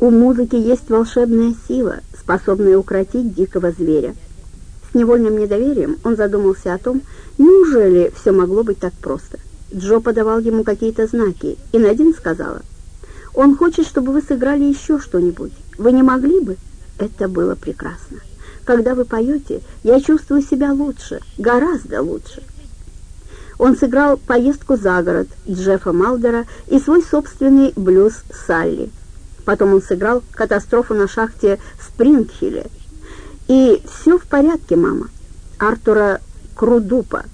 У музыки есть волшебная сила, способная укротить дикого зверя. С невольным недоверием он задумался о том, неужели все могло быть так просто. Джо подавал ему какие-то знаки, и Надин сказала, «Он хочет, чтобы вы сыграли еще что-нибудь. Вы не могли бы?» Это было прекрасно. Когда вы поете, я чувствую себя лучше, гораздо лучше. Он сыграл поездку за город Джеффа Малдера и свой собственный блюз Салли. Потом он сыграл катастрофу на шахте Спрингхилле. И все в порядке, мама. Артура Крудупа.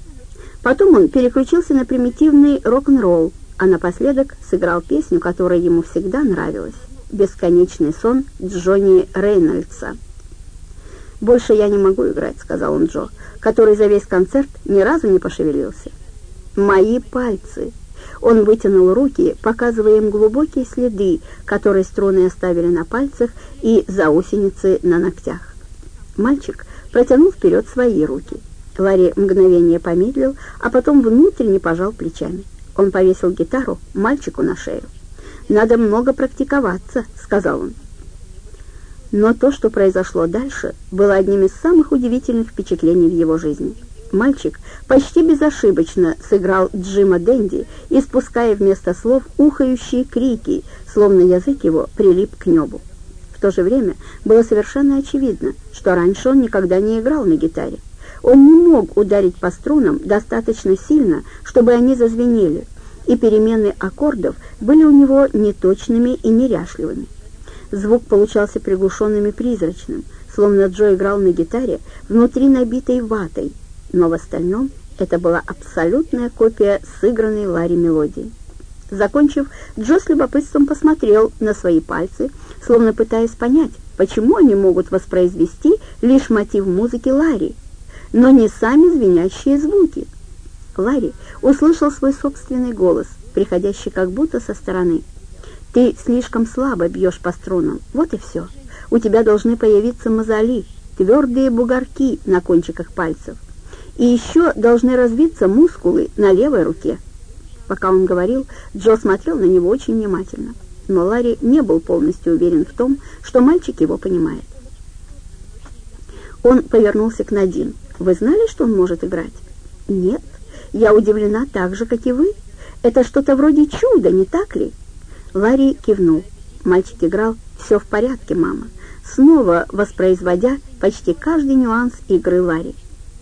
Потом он переключился на примитивный рок-н-ролл, а напоследок сыграл песню, которая ему всегда нравилась «Бесконечный сон» Джонни Рейнольдса. «Больше я не могу играть», — сказал он Джо, который за весь концерт ни разу не пошевелился. «Мои пальцы!» Он вытянул руки, показывая им глубокие следы, которые струны оставили на пальцах и заусеницы на ногтях. Мальчик протянул вперед свои руки. Ларри мгновение помедлил, а потом внутренне пожал плечами. Он повесил гитару мальчику на шею. «Надо много практиковаться», — сказал он. Но то, что произошло дальше, было одним из самых удивительных впечатлений в его жизни. Мальчик почти безошибочно сыграл Джима Дэнди, испуская вместо слов ухающие крики, словно язык его прилип к небу. В то же время было совершенно очевидно, что раньше он никогда не играл на гитаре. Он не мог ударить по струнам достаточно сильно, чтобы они зазвенели, и перемены аккордов были у него неточными и неряшливыми. Звук получался приглушенным и призрачным, словно Джо играл на гитаре внутри набитой ватой, но в остальном это была абсолютная копия сыгранной Ларри мелодии. Закончив, Джо с любопытством посмотрел на свои пальцы, словно пытаясь понять, почему они могут воспроизвести лишь мотив музыки Ларри, но не сами звенящие звуки. Ларри услышал свой собственный голос, приходящий как будто со стороны. «Ты слишком слабо бьешь по струнам, вот и все. У тебя должны появиться мозоли, твердые бугорки на кончиках пальцев. И еще должны развиться мускулы на левой руке». Пока он говорил, Джо смотрел на него очень внимательно, но Ларри не был полностью уверен в том, что мальчик его понимает. Он повернулся к Надин. Вы знали, что он может играть? Нет, я удивлена так же, как и вы. Это что-то вроде чуда, не так ли? Ларри кивнул. Мальчик играл «Все в порядке, мама», снова воспроизводя почти каждый нюанс игры Ларри.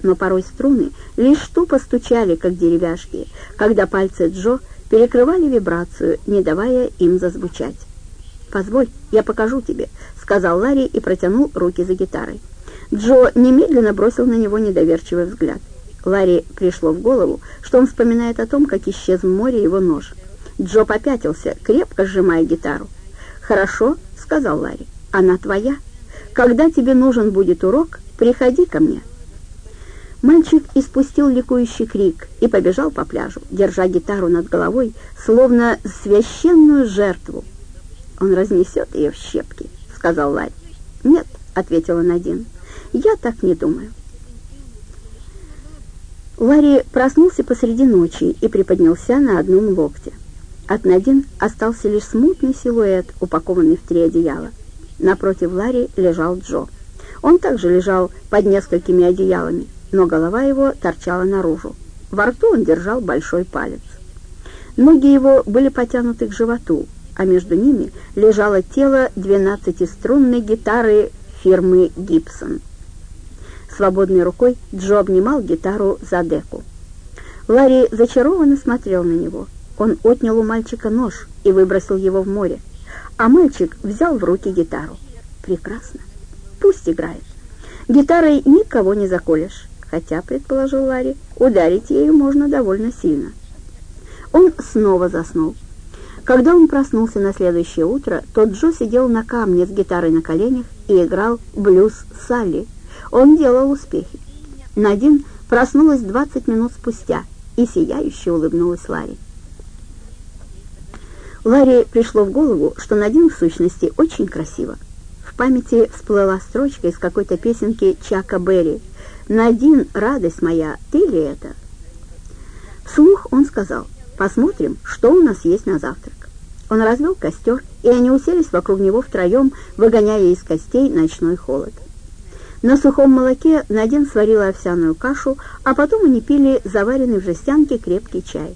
Но порой струны лишь тупо стучали, как деревяшки, когда пальцы Джо перекрывали вибрацию, не давая им зазвучать. «Позволь, я покажу тебе», — сказал Ларри и протянул руки за гитарой. Джо немедленно бросил на него недоверчивый взгляд. Ларри пришло в голову, что он вспоминает о том, как исчез в море его нож. Джо попятился, крепко сжимая гитару. «Хорошо», — сказал Ларри, — «она твоя. Когда тебе нужен будет урок, приходи ко мне». Мальчик испустил ликующий крик и побежал по пляжу, держа гитару над головой, словно священную жертву. «Он разнесет ее в щепки», — сказал Ларри. «Нет», — ответила Надин. Я так не думаю. Ларри проснулся посреди ночи и приподнялся на одном локте. От Надин остался лишь смутный силуэт, упакованный в три одеяла. Напротив Ларри лежал Джо. Он также лежал под несколькими одеялами, но голова его торчала наружу. Во рту он держал большой палец. Ноги его были потянуты к животу, а между ними лежало тело двенадцатиструнной гитары фирмы «Гибсон». Свободной рукой Джо обнимал гитару за деку. Ларри зачарованно смотрел на него. Он отнял у мальчика нож и выбросил его в море, а мальчик взял в руки гитару. Прекрасно. Пусть играет. Гитарой никого не заколешь, хотя, предположил Ларри, ударить ею можно довольно сильно. Он снова заснул. Когда он проснулся на следующее утро, тот Джо сидел на камне с гитарой на коленях и играл блюз Салли, он делал успехи. Надин проснулась 20 минут спустя и сияюще улыбнулась Ларри. Ларри пришло в голову, что Надин в сущности очень красиво. В памяти всплыла строчка из какой-то песенки Чака Берри «Надин, радость моя, ты ли это?» Вслух он сказал «Посмотрим, что у нас есть на завтрак». Он развел костер, и они уселись вокруг него втроем, выгоняя из костей ночной холод. На сухом молоке Надин сварила овсяную кашу, а потом они пили заваренный в жестянке крепкий чай.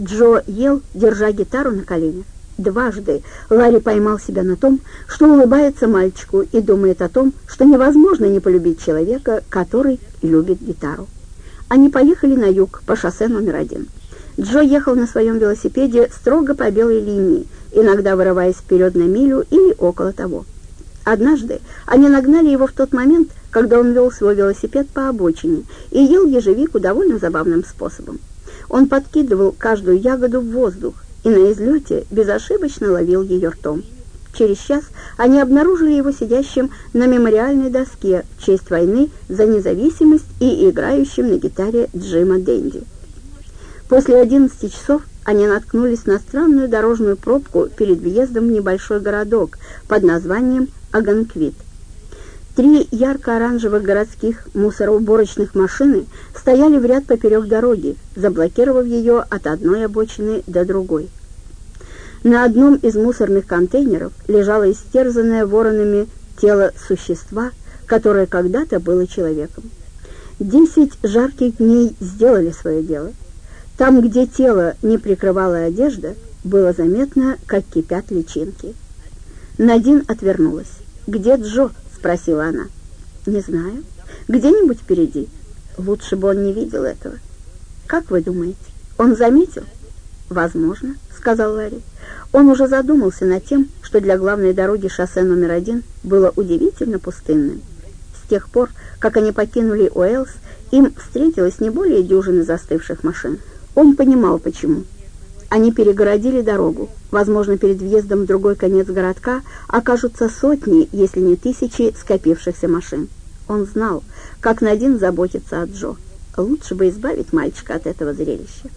Джо ел, держа гитару на коленях. Дважды Ларри поймал себя на том, что улыбается мальчику и думает о том, что невозможно не полюбить человека, который любит гитару. Они поехали на юг по шоссе номер один. Джо ехал на своем велосипеде строго по белой линии, иногда вырываясь вперед на милю или около того. Однажды они нагнали его в тот момент, когда он вел свой велосипед по обочине и ел ежевику довольно забавным способом. Он подкидывал каждую ягоду в воздух и на излете безошибочно ловил ее ртом. Через час они обнаружили его сидящим на мемориальной доске в честь войны за независимость и играющим на гитаре Джима Дэнди. После 11 часов они наткнулись на странную дорожную пробку перед въездом в небольшой городок под названием Аганквит. Три ярко-оранжевых городских мусороуборочных машины стояли в ряд поперек дороги, заблокировав ее от одной обочины до другой. На одном из мусорных контейнеров лежало истерзанное воронами тело существа, которое когда-то было человеком. Десять жарких дней сделали свое дело. Там, где тело не прикрывала одежда, было заметно, как кипят личинки. Надин отвернулась. «Где Джо?» — спросила она. «Не знаю. Где-нибудь впереди. Лучше бы он не видел этого. Как вы думаете, он заметил?» «Возможно», — сказал Ларри. Он уже задумался над тем, что для главной дороги шоссе номер один было удивительно пустынным. С тех пор, как они покинули Уэллс, им встретилось не более дюжины застывших машин. Он понимал, почему. Они перегородили дорогу. Возможно, перед въездом в другой конец городка окажутся сотни, если не тысячи скопившихся машин. Он знал, как Надин заботится о Джо. Лучше бы избавить мальчика от этого зрелища.